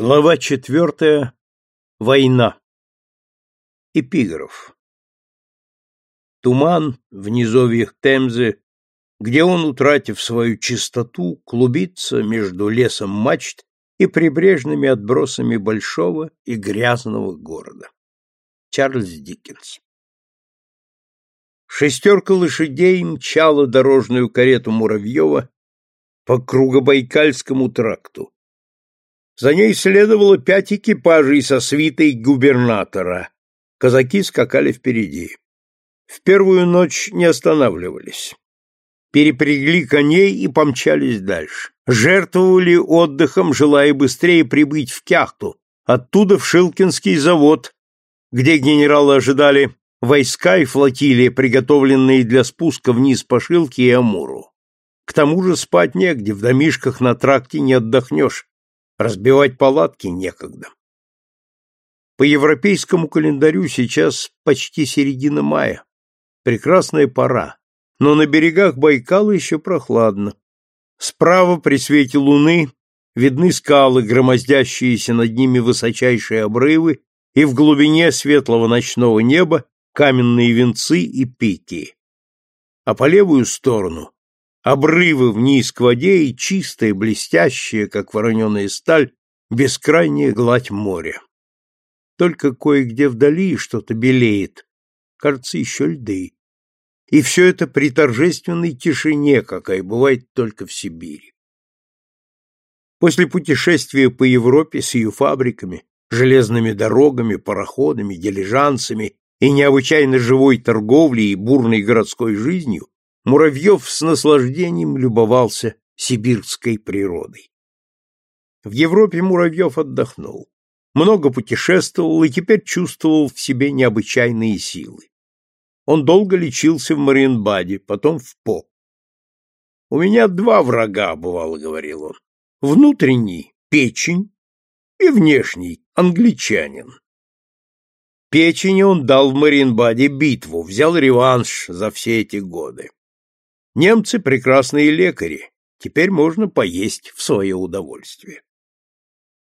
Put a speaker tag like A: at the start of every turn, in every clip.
A: Глава четвертая. Война. Эпиграф. Туман в низовьях Темзы, где он, утратив свою чистоту, клубится между лесом мачт и прибрежными отбросами большого и грязного города. Чарльз Диккенс. Шестерка лошадей мчала дорожную карету Муравьева по Кругобайкальскому тракту за ней следовало пять экипажей со свитой губернатора. Казаки скакали впереди. В первую ночь не останавливались. Перепрягли коней и помчались дальше. Жертвовали отдыхом, желая быстрее прибыть в Кяхту, оттуда в Шилкинский завод, где генералы ожидали войска и флотилии, приготовленные для спуска вниз по Шилке и Амуру. К тому же спать негде, в домишках на тракте не отдохнешь, Разбивать палатки некогда. По европейскому календарю сейчас почти середина мая. Прекрасная пора, но на берегах Байкала еще прохладно. Справа при свете луны видны скалы, громоздящиеся над ними высочайшие обрывы, и в глубине светлого ночного неба каменные венцы и пики. А по левую сторону обрывы вниз к воде и чистая, блестящая, как вороненая сталь, бескрайняя гладь моря. Только кое-где вдали что-то белеет, кажется, еще льды. И все это при торжественной тишине, какая бывает только в Сибири. После путешествия по Европе с ее фабриками, железными дорогами, пароходами, дилижансами и необычайно живой торговлей и бурной городской жизнью, Муравьев с наслаждением любовался сибирской природой. В Европе Муравьев отдохнул, много путешествовал и теперь чувствовал в себе необычайные силы. Он долго лечился в Мариенбаде, потом в По. «У меня два врага», — бывало, говорил он. «Внутренний — печень, и внешний — англичанин». Печени он дал в Мариенбаде битву, взял реванш за все эти годы. Немцы прекрасные лекари, теперь можно поесть в свое удовольствие.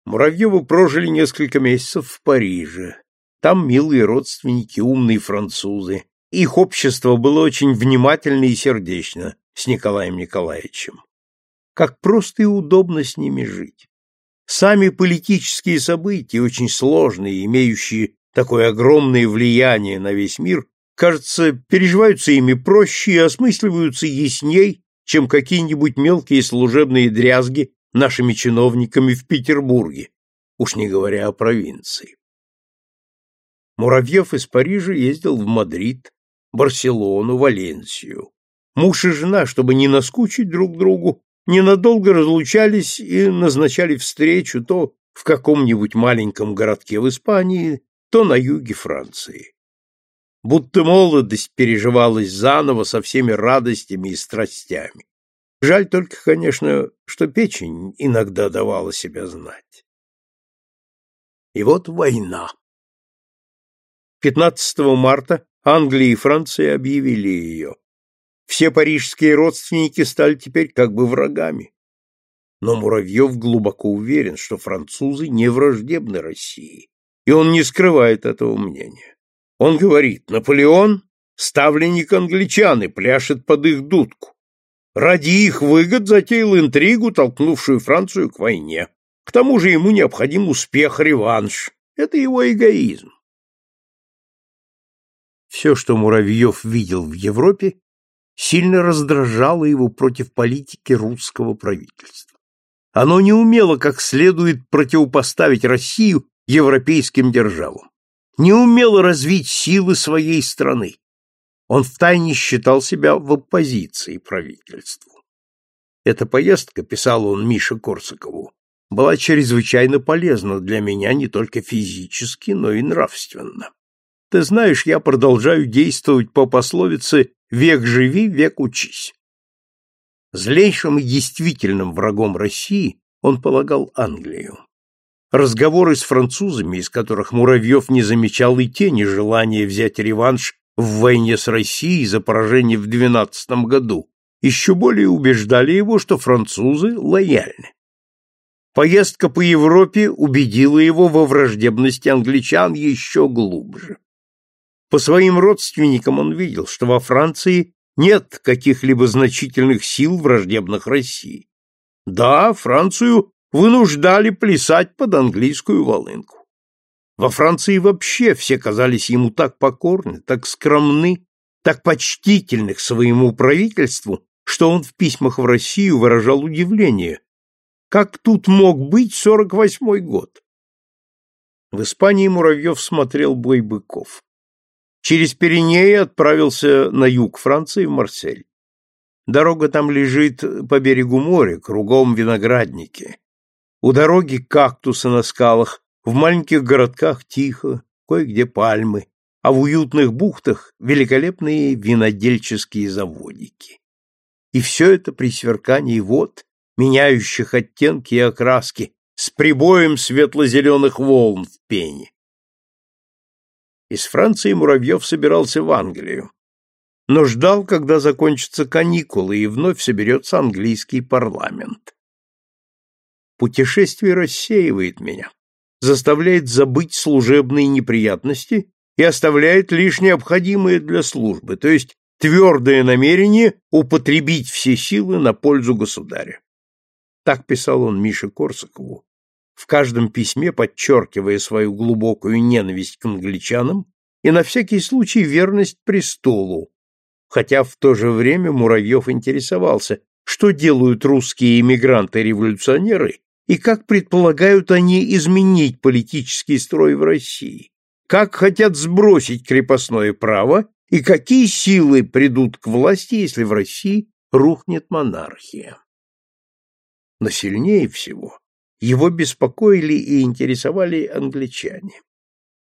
A: Муравьевы прожили несколько месяцев в Париже. Там милые родственники, умные французы. Их общество было очень внимательно и сердечно с Николаем Николаевичем. Как просто и удобно с ними жить. Сами политические события, очень сложные, имеющие такое огромное влияние на весь мир, кажется, переживаются ими проще и осмысливаются ясней, чем какие-нибудь мелкие служебные дрязги нашими чиновниками в Петербурге, уж не говоря о провинции. Муравьев из Парижа ездил в Мадрид, Барселону, Валенсию. Муж и жена, чтобы не наскучить друг другу, ненадолго разлучались и назначали встречу то в каком-нибудь маленьком городке в Испании, то на юге Франции будто молодость переживалась заново со всеми радостями и страстями. Жаль только, конечно, что печень иногда давала себя знать. И вот война. 15 марта Англия и Франция объявили ее. Все парижские родственники стали теперь как бы врагами. Но Муравьев глубоко уверен, что французы не враждебны России, и он не скрывает этого мнения. Он говорит, Наполеон — ставленник англичан и пляшет под их дудку. Ради их выгод затеял интригу, толкнувшую Францию к войне. К тому же ему необходим успех, реванш. Это его эгоизм. Все, что Муравьев видел в Европе, сильно раздражало его против политики русского правительства. Оно не умело как следует противопоставить Россию европейским державам не умел развить силы своей страны. Он втайне считал себя в оппозиции правительству. Эта поездка, писал он Мише Корсакову, была чрезвычайно полезна для меня не только физически, но и нравственно. Ты знаешь, я продолжаю действовать по пословице «век живи, век учись». Злейшим и действительным врагом России он полагал Англию. Разговоры с французами, из которых Муравьев не замечал и тени желания взять реванш в войне с Россией за поражение в 12 году, еще более убеждали его, что французы лояльны. Поездка по Европе убедила его во враждебности англичан еще глубже. По своим родственникам он видел, что во Франции нет каких-либо значительных сил, враждебных России. Да, Францию вынуждали плясать под английскую волынку. Во Франции вообще все казались ему так покорны, так скромны, так почтительны к своему правительству, что он в письмах в Россию выражал удивление. Как тут мог быть сорок восьмой год? В Испании Муравьев смотрел бой быков. Через Пиренеи отправился на юг Франции в Марсель. Дорога там лежит по берегу моря, кругом виноградники. У дороги кактусы на скалах, в маленьких городках тихо, кое-где пальмы, а в уютных бухтах великолепные винодельческие заводики. И все это при сверкании вод, меняющих оттенки и окраски, с прибоем светло-зеленых волн в пене. Из Франции Муравьев собирался в Англию, но ждал, когда закончатся каникулы и вновь соберется английский парламент. Путешествие рассеивает меня, заставляет забыть служебные неприятности и оставляет лишь необходимое для службы, то есть твердое намерение употребить все силы на пользу государя. Так писал он Мише Корсакову, в каждом письме подчеркивая свою глубокую ненависть к англичанам и на всякий случай верность престолу, хотя в то же время Муравьев интересовался, что делают русские эмигранты-революционеры и как предполагают они изменить политический строй в России, как хотят сбросить крепостное право и какие силы придут к власти, если в России рухнет монархия. Но сильнее всего его беспокоили и интересовали англичане.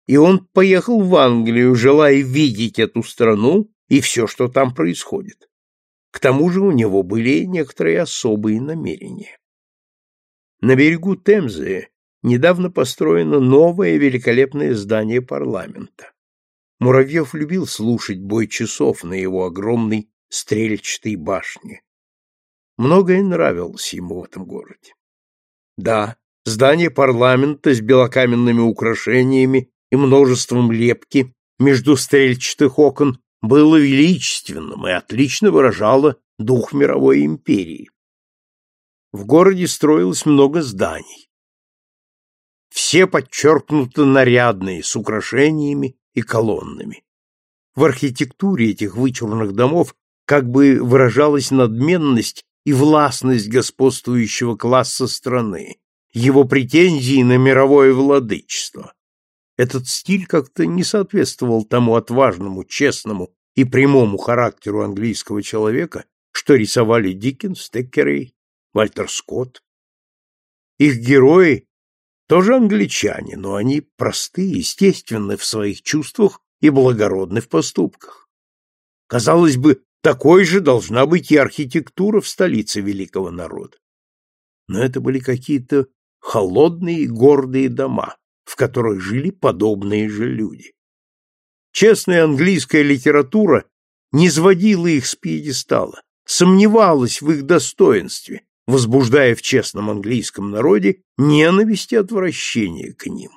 A: И он поехал в Англию, желая видеть эту страну и все, что там происходит. К тому же у него были некоторые особые намерения. На берегу Темзы недавно построено новое великолепное здание парламента. Муравьев любил слушать бой часов на его огромной стрельчатой башне. Многое нравилось ему в этом городе. Да, здание парламента с белокаменными украшениями и множеством лепки между стрельчатых окон было величественным и отлично выражало дух мировой империи. В городе строилось много зданий. Все подчеркнуто нарядные, с украшениями и колоннами. В архитектуре этих вычурных домов как бы выражалась надменность и властность господствующего класса страны, его претензии на мировое владычество. Этот стиль как-то не соответствовал тому отважному, честному и прямому характеру английского человека, что рисовали Диккенс, Теккерей, Вальтер Скотт. Их герои тоже англичане, но они просты, естественны в своих чувствах и благородны в поступках. Казалось бы, такой же должна быть и архитектура в столице великого народа. Но это были какие-то холодные и гордые дома, в которых жили подобные же люди. Честная английская литература не сводила их с пьедестала, сомневалась в их достоинстве, возбуждая в честном английском народе ненависть и отвращение к ним.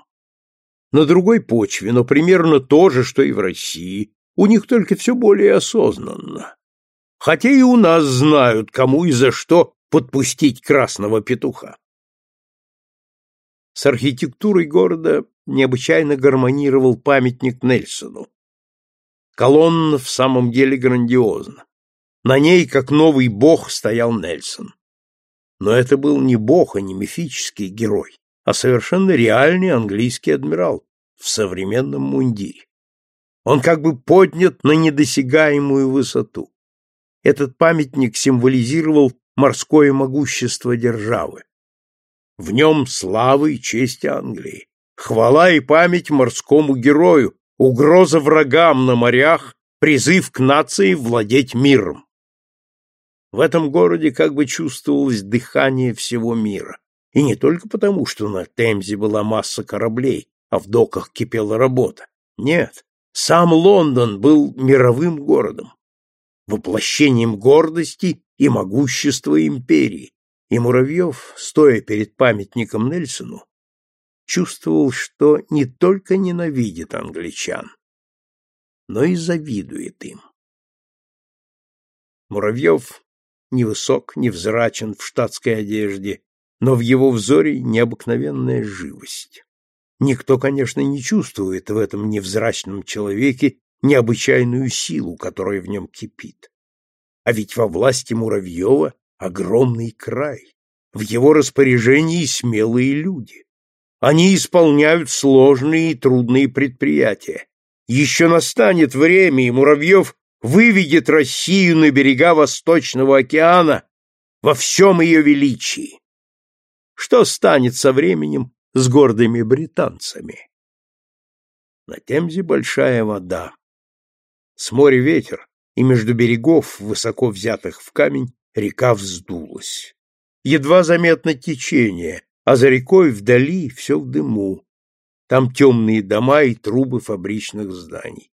A: На другой почве, но примерно то же, что и в России, у них только все более осознанно. Хотя и у нас знают, кому и за что подпустить красного петуха. С архитектурой города необычайно гармонировал памятник Нельсону. Колонна в самом деле грандиозна. На ней, как новый бог, стоял Нельсон. Но это был не бог, а не мифический герой, а совершенно реальный английский адмирал в современном мундире. Он как бы поднят на недосягаемую высоту. Этот памятник символизировал морское могущество державы. В нем слава и честь Англии, хвала и память морскому герою, угроза врагам на морях, призыв к нации владеть миром. В этом городе как бы чувствовалось дыхание всего мира. И не только потому, что на Темзе была масса кораблей, а в доках кипела работа. Нет, сам Лондон был мировым городом, воплощением гордости и могущества империи, И Муравьев, стоя перед памятником Нельсону, чувствовал, что не только ненавидит англичан, но и завидует им. Муравьев невысок, невзрачен в штатской одежде, но в его взоре необыкновенная живость. Никто, конечно, не чувствует в этом невзрачном человеке необычайную силу, которая в нем кипит. А ведь во власти Муравьева огромный край, в его распоряжении смелые люди. Они исполняют сложные и трудные предприятия. Еще настанет время, и Муравьев выведет Россию на берега Восточного океана во всем ее величии. Что станет со временем с гордыми британцами? На Темзе большая вода. С моря ветер, и между берегов, высоко взятых в камень, река вздулась. Едва заметно течение, а за рекой вдали все в дыму. Там темные дома и трубы фабричных зданий.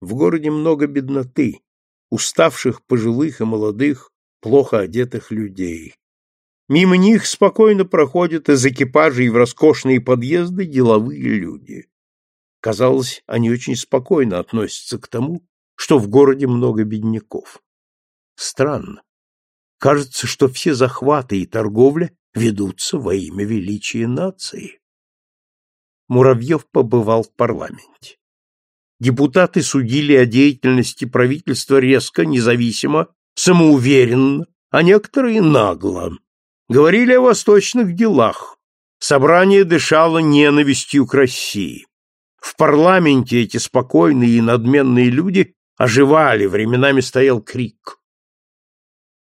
A: В городе много бедноты, уставших пожилых и молодых, плохо одетых людей. Мимо них спокойно проходят из экипажей в роскошные подъезды деловые люди. Казалось, они очень спокойно относятся к тому, что в городе много бедняков. Странно. Кажется, что все захваты и торговля ведутся во имя величия нации. Муравьев побывал в парламенте. Депутаты судили о деятельности правительства резко, независимо, самоуверенно, а некоторые нагло. Говорили о восточных делах. Собрание дышало ненавистью к России. В парламенте эти спокойные и надменные люди оживали, временами стоял крик.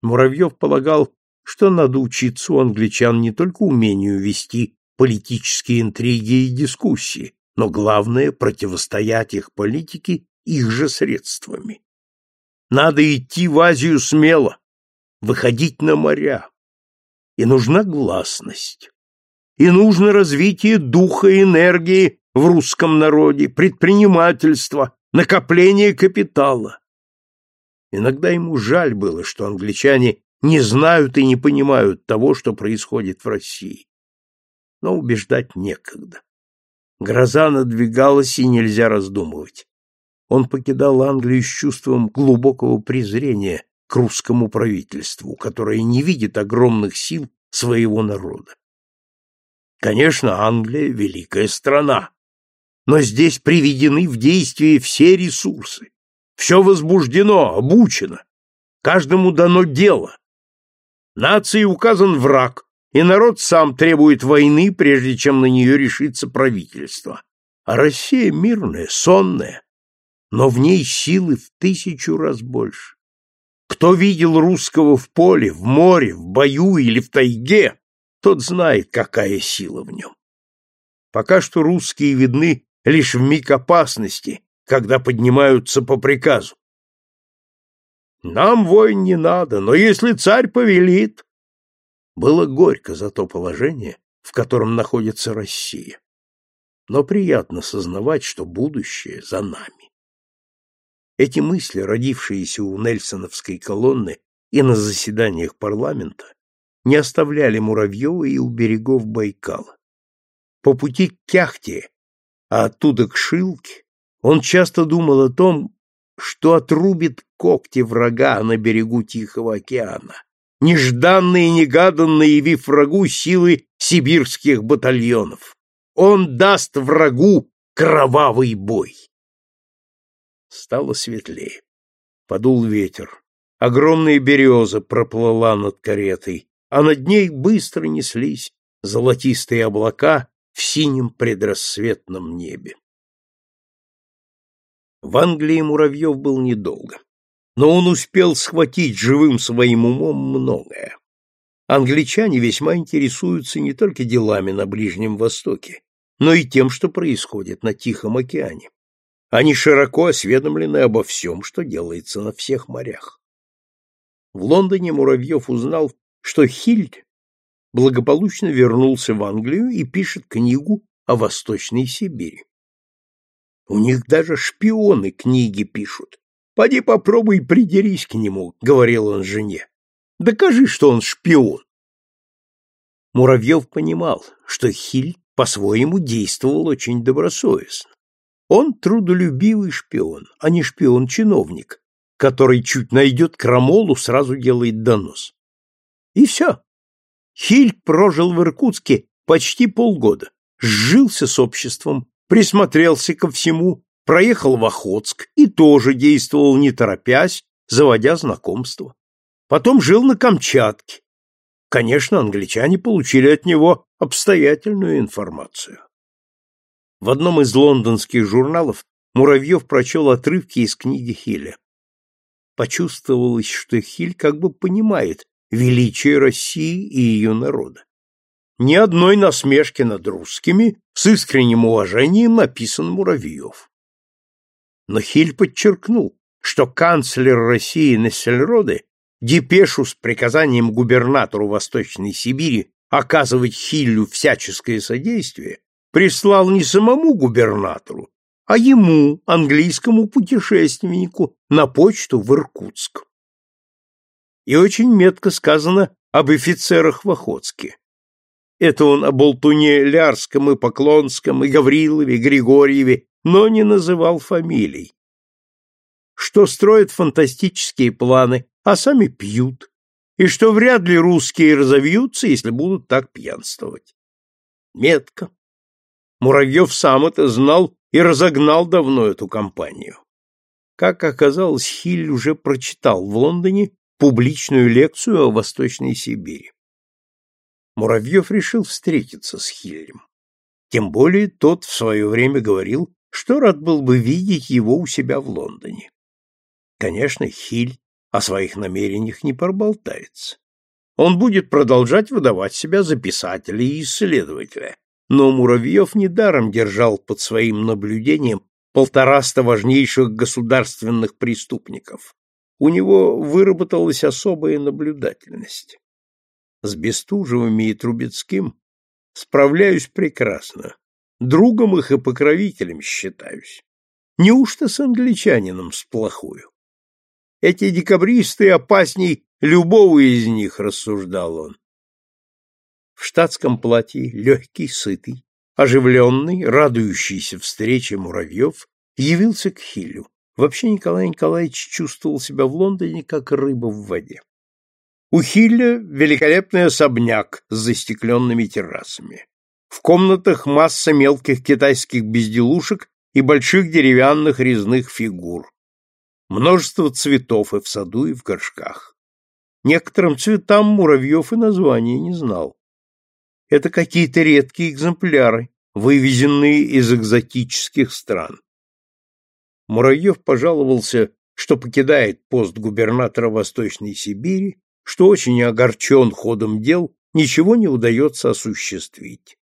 A: Муравьев полагал, что надо учиться у англичан не только умению вести политические интриги и дискуссии, но главное — противостоять их политике их же средствами. Надо идти в Азию смело, выходить на моря. И нужна гласность. И нужно развитие духа и энергии в русском народе, предпринимательство, накопление капитала. Иногда ему жаль было, что англичане не знают и не понимают того, что происходит в России. Но убеждать некогда. Гроза надвигалась, и нельзя раздумывать. Он покидал Англию с чувством глубокого презрения к русскому правительству, которое не видит огромных сил своего народа. Конечно, Англия — великая страна, но здесь приведены в действие все ресурсы. Все возбуждено, обучено. Каждому дано дело. Нации указан враг, и народ сам требует войны, прежде чем на нее решится правительство. А Россия мирная, сонная, но в ней силы в тысячу раз больше. Кто видел русского в поле, в море, в бою или в тайге, тот знает, какая сила в нем. Пока что русские видны лишь в миг опасности, когда поднимаются по приказу. Нам войн не надо, но если царь повелит... Было горько за то положение, в котором находится Россия. Но приятно сознавать, что будущее за нами. Эти мысли, родившиеся у Нельсоновской колонны и на заседаниях парламента, не оставляли Муравьева и у берегов Байкала. По пути к Кяхте, а оттуда к Шилке, он часто думал о том, что отрубит когти врага на берегу Тихого океана, нежданно и негаданно явив врагу силы сибирских батальонов. Он даст врагу кровавый бой. Стало светлее. Подул ветер. Огромная береза проплыла над каретой, а над ней быстро неслись золотистые облака в синем предрассветном небе. В Англии Муравьев был недолго, но он успел схватить живым своим умом многое. Англичане весьма интересуются не только делами на Ближнем Востоке, но и тем, что происходит на Тихом океане. Они широко осведомлены обо всем, что делается на всех морях. В Лондоне Муравьев узнал, что Хильд благополучно вернулся в Англию и пишет книгу о Восточной Сибири. У них даже шпионы книги пишут. Поди попробуй придерись к нему, говорил он жене. Докажи, что он шпион. Муравьев понимал, что Хиль по-своему действовал очень добросовестно. Он трудолюбивый шпион, а не шпион-чиновник, который чуть найдет крамолу, сразу делает донос. И все. Хиль прожил в Иркутске почти полгода, сжился с обществом, присмотрелся ко всему, проехал в Охотск и тоже действовал не торопясь, заводя знакомства. Потом жил на Камчатке. Конечно, англичане получили от него обстоятельную информацию. В одном из лондонских журналов Муравьев прочел отрывки из книги Хиля. Почувствовалось, что Хиль как бы понимает величие России и ее народа. Ни одной насмешки над русскими с искренним уважением написан Муравьев. Но Хиль подчеркнул, что канцлер России Нессельроде депешу с приказанием губернатору Восточной Сибири оказывать Хиллю всяческое содействие прислал не самому губернатору, а ему, английскому путешественнику, на почту в Иркутск. И очень метко сказано об офицерах в Охотске. Это он о Болтуне Лярском и Поклонском, и Гаврилове, Григорьеве, но не называл фамилий. Что строят фантастические планы, а сами пьют, и что вряд ли русские разовьются, если будут так пьянствовать. Метко. Муравьев сам это знал и разогнал давно эту компанию. Как оказалось, Хиль уже прочитал в Лондоне публичную лекцию о Восточной Сибири. Муравьев решил встретиться с Хиллем. Тем более тот в свое время говорил, что рад был бы видеть его у себя в Лондоне. Конечно, Хиль о своих намерениях не проболтается. Он будет продолжать выдавать себя за писателя и исследователя, но Муравьев недаром держал под своим наблюдением полтораста важнейших государственных преступников. У него выработалась особая наблюдательность. С Бестужевыми и Трубецким справляюсь прекрасно. Другом их и покровителем считаюсь. Неужто с англичанином сплохую? Эти декабристы опасней любого из них, рассуждал он. В штатском платье, легкий, сытый, оживленный, радующийся встрече Муравьев явился к Хилю. Вообще Николай Николаевич чувствовал себя в Лондоне как рыба в воде. У Хилля великолепный особняк с застекленными террасами. В комнатах масса мелких китайских безделушек и больших деревянных резных фигур множество цветов и в саду, и в горшках. Некоторым цветам Муравьев и названия не знал. Это какие-то редкие экземпляры, вывезенные из экзотических стран. Муравьев пожаловался, что покидает пост губернатора Восточной Сибири, что очень огорчен ходом дел, ничего не удается осуществить.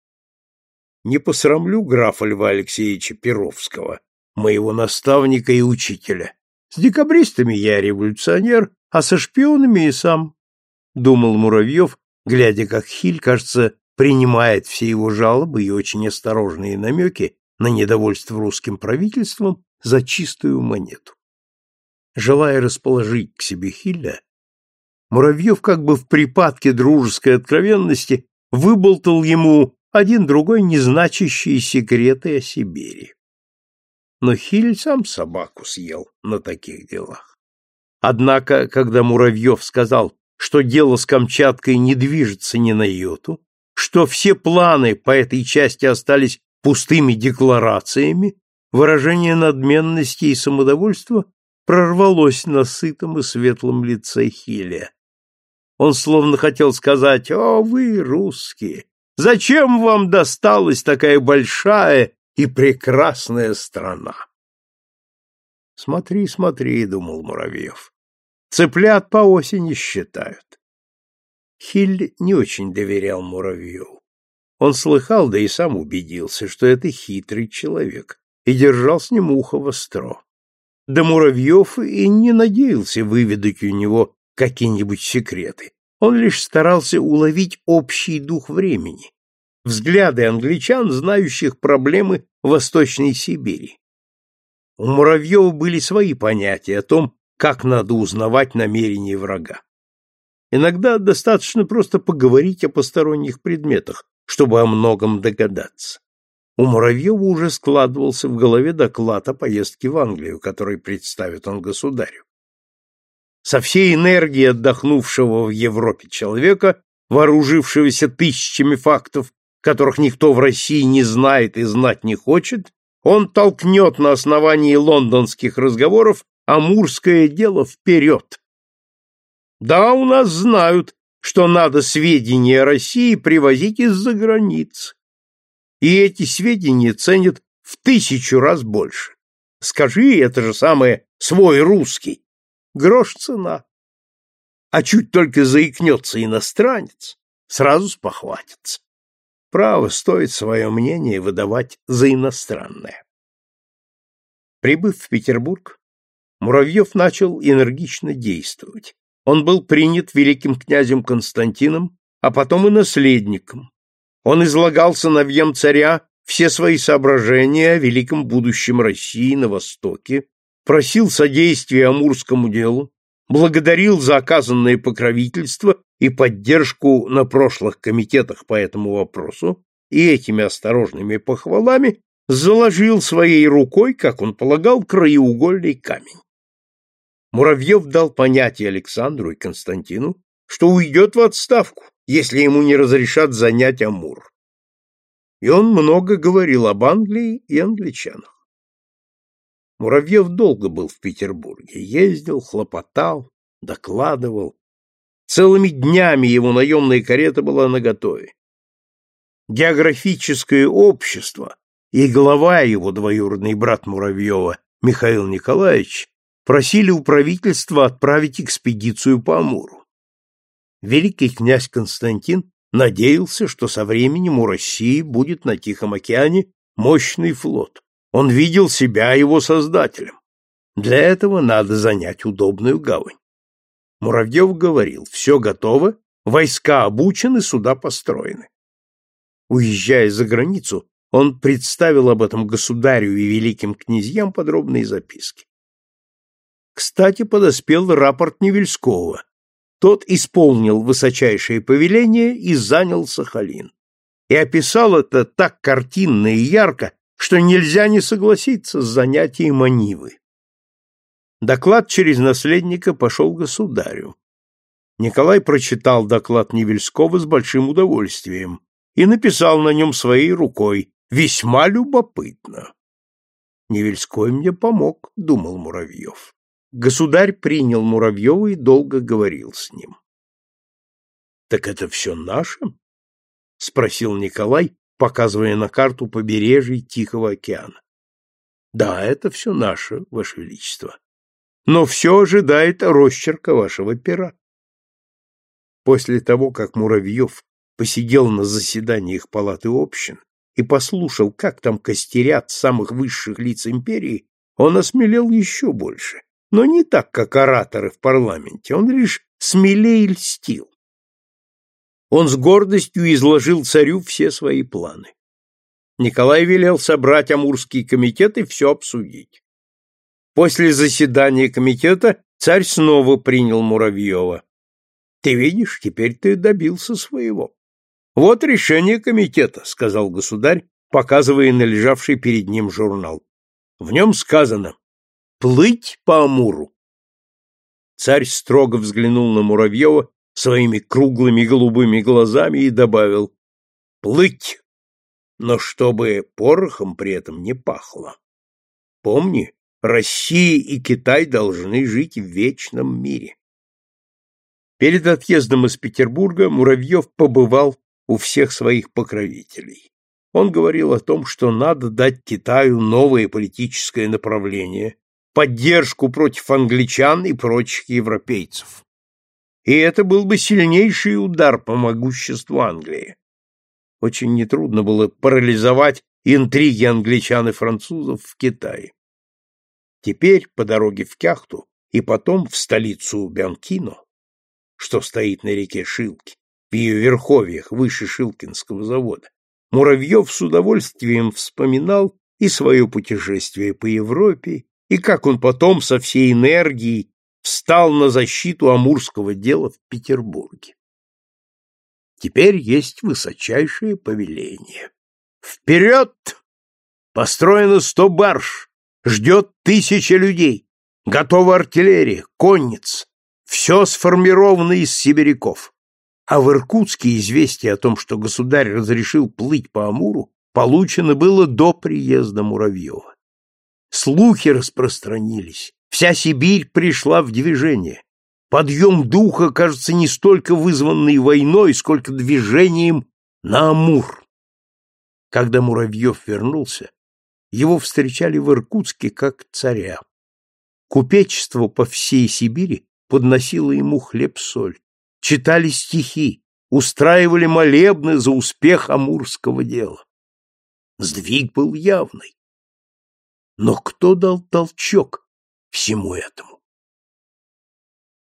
A: Не посрамлю графа Льва Алексеевича Перовского, моего наставника и учителя. С декабристами я революционер, а со шпионами и сам, — думал Муравьев, глядя, как Хиль, кажется, принимает все его жалобы и очень осторожные намеки на недовольство русским правительством за чистую монету. Желая расположить к себе Хилля, Муравьев как бы в припадке дружеской откровенности выболтал ему один-другой незначащие секреты о Сибири но Хиль сам собаку съел на таких делах. Однако, когда Муравьев сказал, что дело с Камчаткой не движется ни на йоту, что все планы по этой части остались пустыми декларациями, выражение надменности и самодовольства прорвалось на сытом и светлом лице Хиля. Он словно хотел сказать, «О, вы, русские, зачем вам досталась такая большая и прекрасная страна. Смотри, смотри, думал Муравьев. Цыплят по осени считают. Хиль не очень доверял Муравьеву. Он слыхал, да и сам убедился, что это хитрый человек, и держал с ним ухо востро. Да Муравьев и не надеялся выведать у него какие-нибудь секреты. Он лишь старался уловить общий дух времени, взгляды англичан, знающих проблемы Восточной Сибири. У Муравьева были свои понятия о том, как надо узнавать намерения врага. Иногда достаточно просто поговорить о посторонних предметах, чтобы о многом догадаться. У Муравьева уже складывался в голове доклад о поездке в Англию, который представит он государю. Со всей энергией отдохнувшего в Европе человека, вооружившегося тысячами фактов, которых никто в России не знает и знать не хочет, он толкнет на основании лондонских разговоров амурское дело вперед. Да, у нас знают, что надо сведения о России привозить из-за границы. И эти сведения ценят в тысячу раз больше. Скажи, это же самое свой русский. Грош цена. А чуть только заикнется иностранец, сразу спохватится. Право стоит свое мнение выдавать за иностранное. Прибыв в Петербург, Муравьев начал энергично действовать. Он был принят великим князем Константином, а потом и наследником. Он излагал сыновьям царя все свои соображения о великом будущем России на Востоке, просил содействия Амурскому делу, благодарил за оказанное покровительство и поддержку на прошлых комитетах по этому вопросу, и этими осторожными похвалами заложил своей рукой, как он полагал, краеугольный камень. Муравьев дал понятие Александру и Константину, что уйдет в отставку, если ему не разрешат занять Амур. И он много говорил об Англии и англичанах. Муравьев долго был в Петербурге, ездил, хлопотал, докладывал. Целыми днями его наемная карета была наготове. Географическое общество и глава его, двоюродный брат Муравьева, Михаил Николаевич, просили у правительства отправить экспедицию по Амуру. Великий князь Константин надеялся, что со временем у России будет на Тихом океане мощный флот. Он видел себя его создателем. Для этого надо занять удобную гавань. Муравьев говорил, все готово, войска обучены, суда построены. Уезжая за границу, он представил об этом государю и великим князьям подробные записки. Кстати, подоспел рапорт Невельского. Тот исполнил высочайшее повеление и занял Сахалин. И описал это так картинно и ярко, что нельзя не согласиться с занятием Анивы. Доклад через наследника пошел государю. Николай прочитал доклад Невельского с большим удовольствием и написал на нем своей рукой «Весьма любопытно». «Невельской мне помог», — думал Муравьев. Государь принял Муравьева и долго говорил с ним. — Так это все наше? — спросил Николай, показывая на карту побережья Тихого океана. — Да, это все наше, Ваше Величество. Но все ожидает росчерка вашего пера. После того, как Муравьев посидел на заседаниях палаты общин и послушал, как там костерят самых высших лиц империи, он осмелел еще больше но не так, как ораторы в парламенте, он лишь смелее льстил. Он с гордостью изложил царю все свои планы. Николай велел собрать Амурский комитет и все обсудить. После заседания комитета царь снова принял Муравьева. Ты видишь, теперь ты добился своего. Вот решение комитета, сказал государь, показывая на лежавший перед ним журнал. В нем сказано, плыть по Амуру. Царь строго взглянул на Муравьева своими круглыми голубыми глазами и добавил «Плыть, но чтобы порохом при этом не пахло. Помни, Россия и Китай должны жить в вечном мире». Перед отъездом из Петербурга Муравьев побывал у всех своих покровителей. Он говорил о том, что надо дать Китаю новое политическое направление, поддержку против англичан и прочих европейцев. И это был бы сильнейший удар по могуществу Англии. Очень нетрудно было парализовать интриги англичан и французов в Китае. Теперь по дороге в Кяхту и потом в столицу Бянкино, что стоит на реке Шилки, в ее верховьях выше Шилкинского завода, Муравьев с удовольствием вспоминал и свое путешествие по Европе, и как он потом со всей энергией встал на защиту амурского дела в Петербурге. Теперь есть высочайшее повеление. Вперед! Построено сто барж, ждет тысяча людей, готова артиллерия, конниц, все сформировано из сибиряков. А в Иркутске известие о том, что государь разрешил плыть по Амуру, получено было до приезда Муравьева. Слухи распространились, вся Сибирь пришла в движение. Подъем духа, кажется, не столько вызванный войной, сколько движением на Амур. Когда Муравьев вернулся, его встречали в Иркутске как царя. Купечество по всей Сибири подносило ему хлеб-соль, читали стихи, устраивали молебны за успех амурского дела. Сдвиг был явный. Но кто дал толчок всему этому?